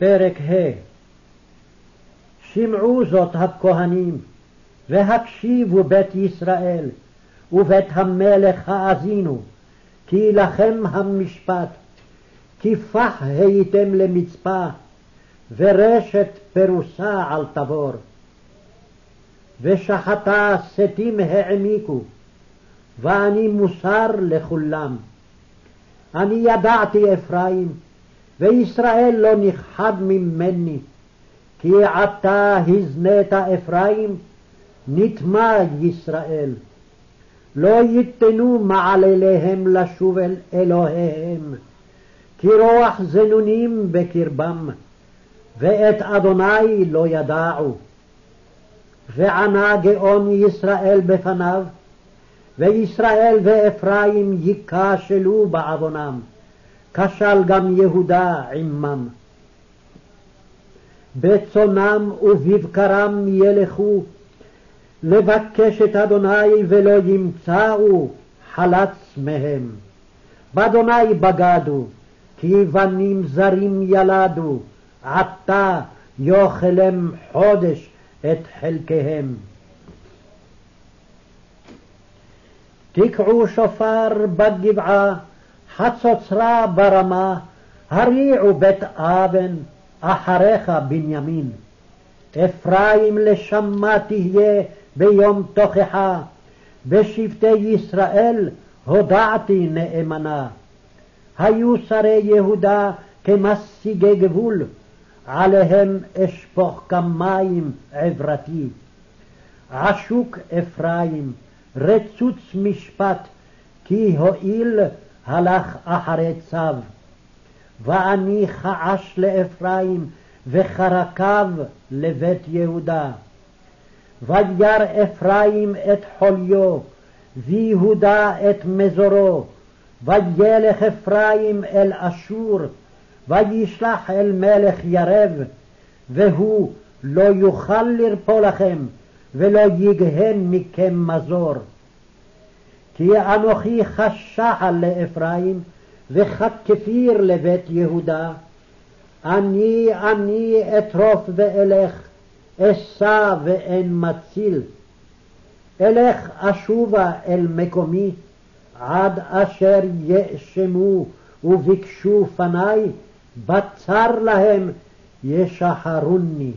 פרק ה' שמעו זאת הכהנים, והקשיבו בית ישראל, ובית המלך האזינו, כי לכם המשפט, כי פח הייתם למצפה, ורשת פרוסה על תבור. ושחטה שתים העמיקו, ואני מוסר לכולם. אני ידעתי אפרים, וישראל לא נכחד ממני, כי עתה הזנית אפרים, נטמע ישראל. לא ייתנו מעלליהם לשוב אל אלוהיהם, כי רוח זנונים בקרבם, ואת אדוני לא ידעו. וענה גאון ישראל בפניו, וישראל ואפרים ייכשלו בעוונם, כשל גם יהודה עמם. בצונם ובבקרם ילכו, לבקש את אדוני ולא ימצאו חלץ מהם. באדוני בגדו, כי בנים זרים ילדו, עתה יאכלם חודש את חלקיהם. תקעו שופר בגבעה, חצוצרה ברמה, הריעו בית אבן, אחריך בנימין. אפרים לשמה תהיה ביום תוכחה, בשבטי ישראל הודעתי נאמנה. היו שרי יהודה כמשיגי גבול, עליהם אשפוך כמים עברתי. עשוק אפרים, רצוץ משפט, כי הואיל הלך אחרי צו. ואני כעש לאפרים, וחרקיו לבית יהודה. וירא אפרים את חוליו, ויהודה את מזורו, וילך אפרים אל אשור, וישלח אל מלך ירב, והוא לא יוכל לרפוא לכם, ולא יגהן מכם מזור. כי אנוכי חשחל לאפרים, וכת כפיר לבית יהודה. אני אני אטרוף ואלך, אשא ואין מציל. אלך אשובה אל מקומי, עד אשר יאשמו וביקשו פניי, בצר להם ישחרוני.